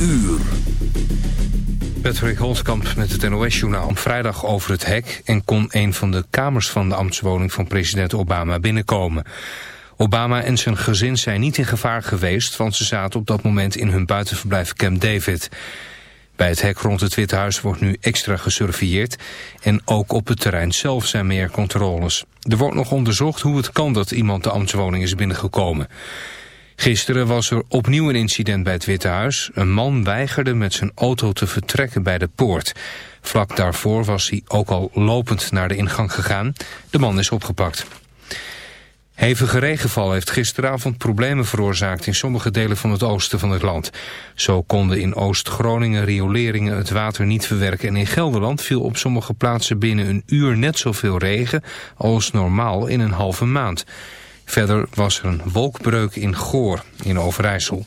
uur. Patrick Holtkamp met het NOS-journaal. Vrijdag over het hek en kon een van de kamers van de ambtswoning van president Obama binnenkomen. Obama en zijn gezin zijn niet in gevaar geweest, want ze zaten op dat moment in hun buitenverblijf Camp David. Bij het hek rond het Witte Huis wordt nu extra gesurveilleerd en ook op het terrein zelf zijn meer controles. Er wordt nog onderzocht hoe het kan dat iemand de ambtswoning is binnengekomen. Gisteren was er opnieuw een incident bij het Witte Huis. Een man weigerde met zijn auto te vertrekken bij de poort. Vlak daarvoor was hij ook al lopend naar de ingang gegaan. De man is opgepakt. Hevige regenval heeft gisteravond problemen veroorzaakt in sommige delen van het oosten van het land. Zo konden in Oost-Groningen rioleringen het water niet verwerken en in Gelderland viel op sommige plaatsen binnen een uur net zoveel regen als normaal in een halve maand. Verder was er een wolkbreuk in Goor in Overijssel.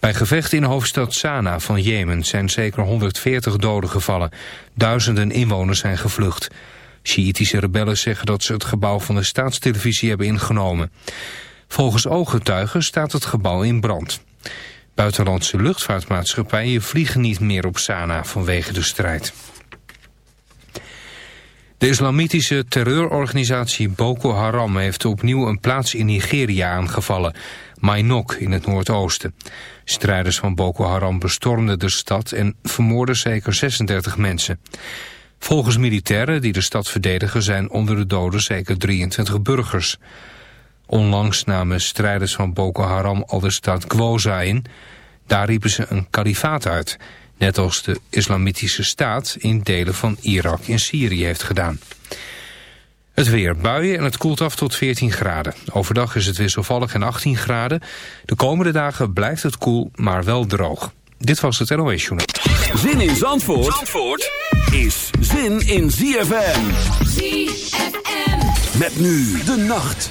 Bij gevechten in de hoofdstad Sanaa van Jemen zijn zeker 140 doden gevallen. Duizenden inwoners zijn gevlucht. Sjiitische rebellen zeggen dat ze het gebouw van de staatstelevisie hebben ingenomen. Volgens ooggetuigen staat het gebouw in brand. Buitenlandse luchtvaartmaatschappijen vliegen niet meer op Sanaa vanwege de strijd. De islamitische terreurorganisatie Boko Haram heeft opnieuw een plaats in Nigeria aangevallen, Mainok in het noordoosten. Strijders van Boko Haram bestormden de stad en vermoorden zeker 36 mensen. Volgens militairen die de stad verdedigen zijn onder de doden zeker 23 burgers. Onlangs namen strijders van Boko Haram al de stad Gwoza in. Daar riepen ze een kalifaat uit... Net als de islamitische staat in delen van Irak en Syrië heeft gedaan. Het weer buien en het koelt af tot 14 graden. Overdag is het wisselvallig en 18 graden. De komende dagen blijft het koel, maar wel droog. Dit was het NOS Journal. Zin in Zandvoort, Zandvoort is zin in ZFM. ZFM. Met nu de nacht.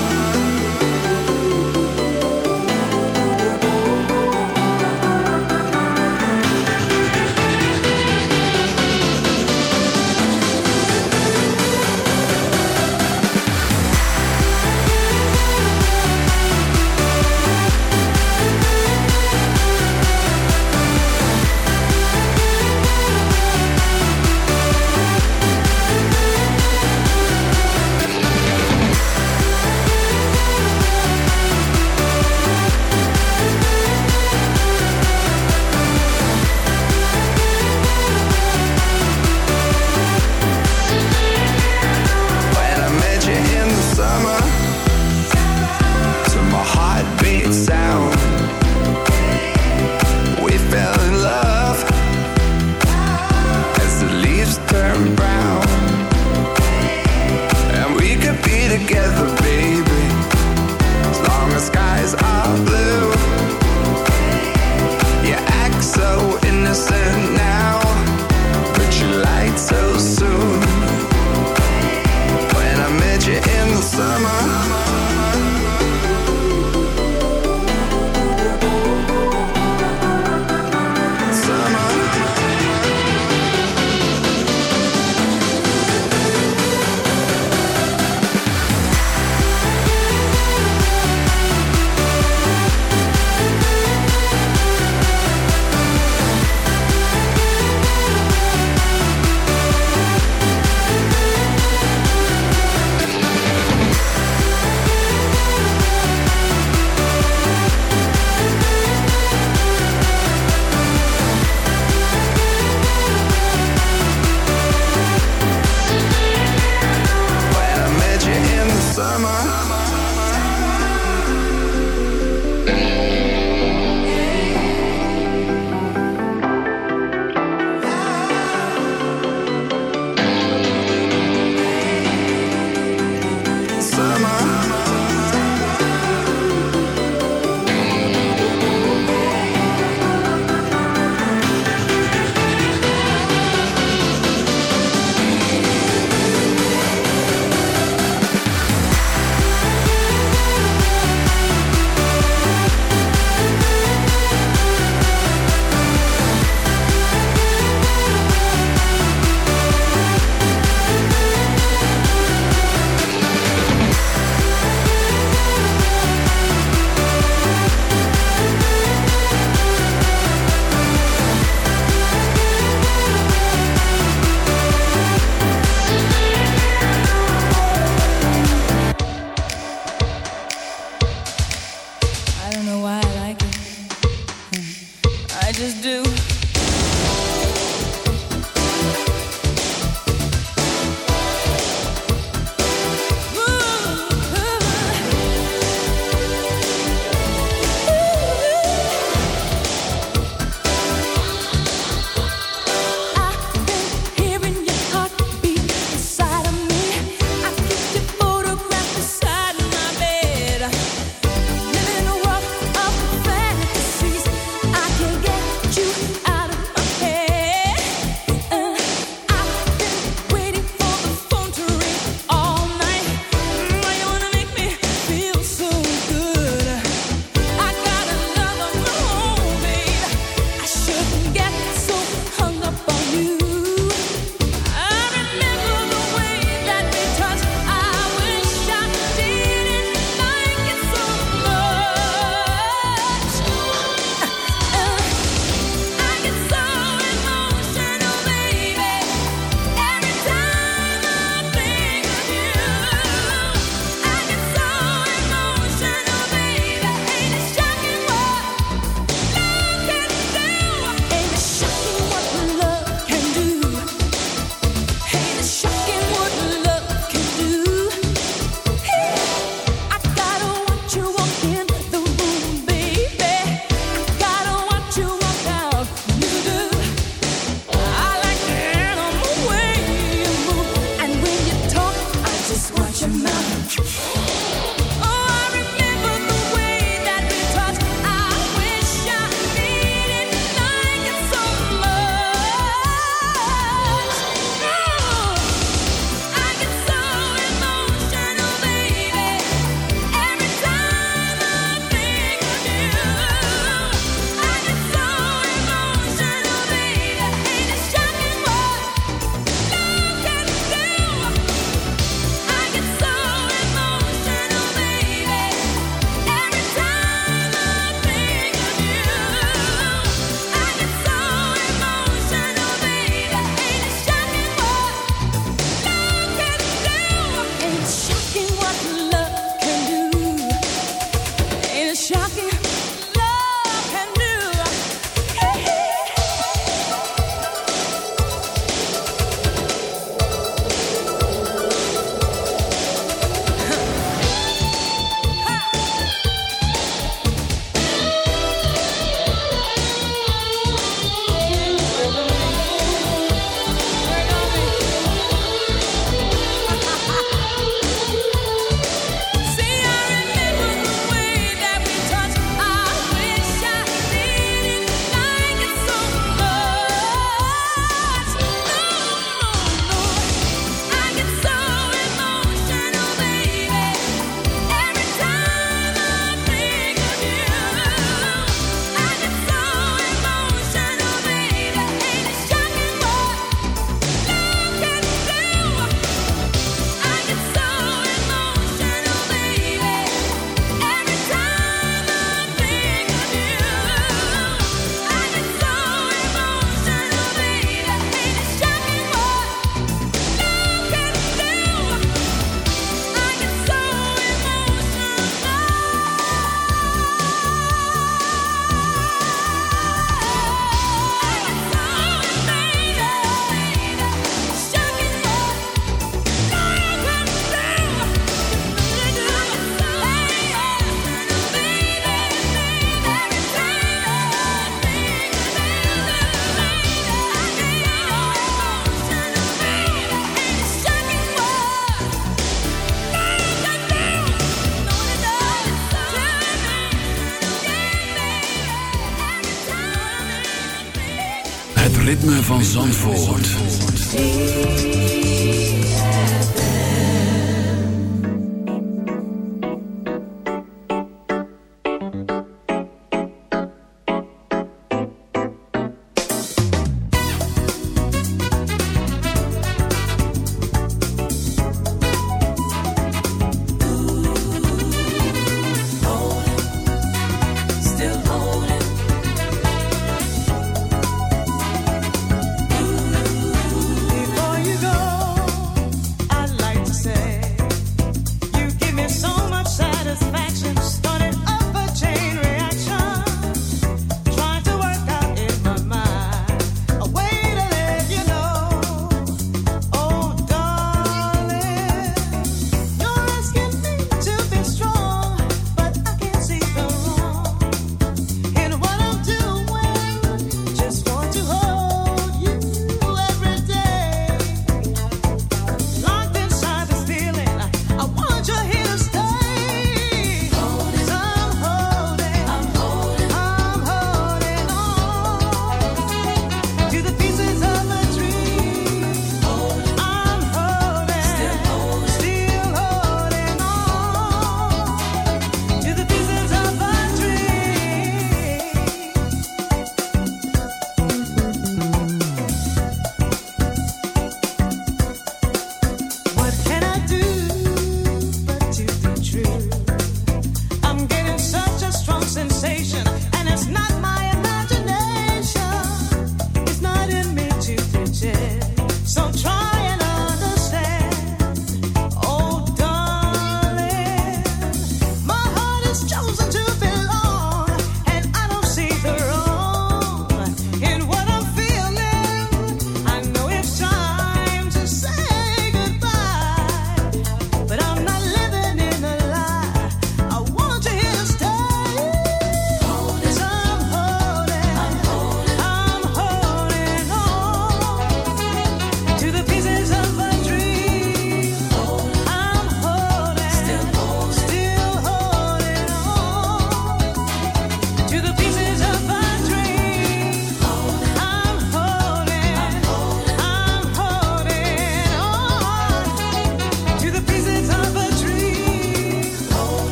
Zandvoort.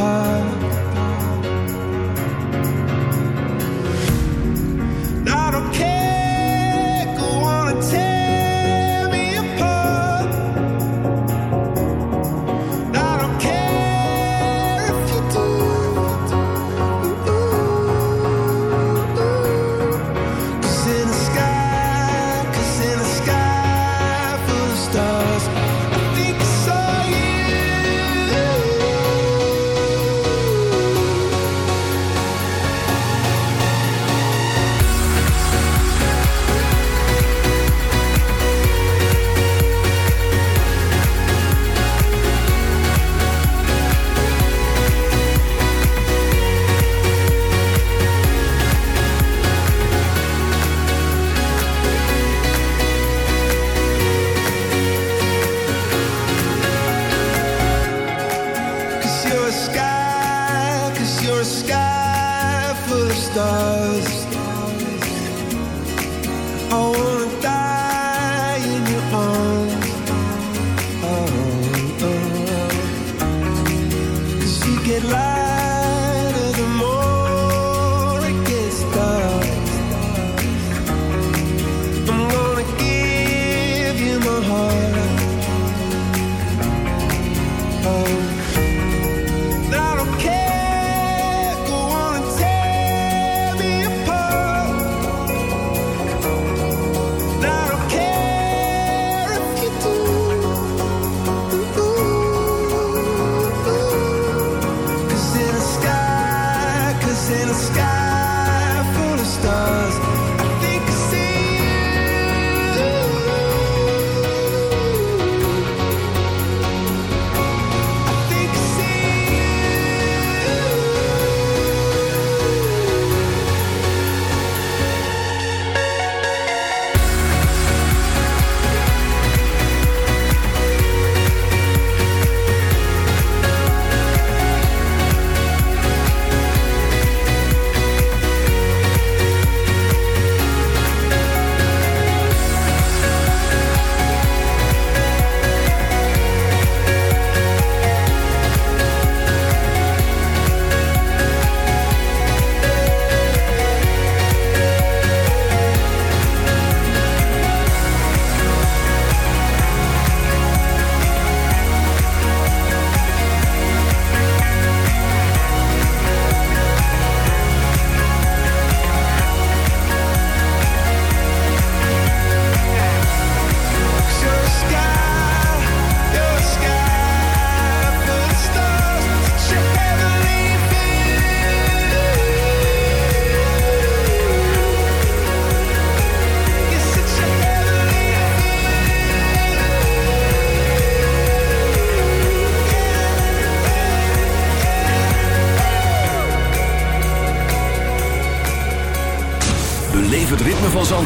apart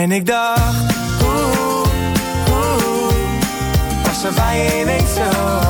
En ik dacht, oeh, oeh, was er bij je zo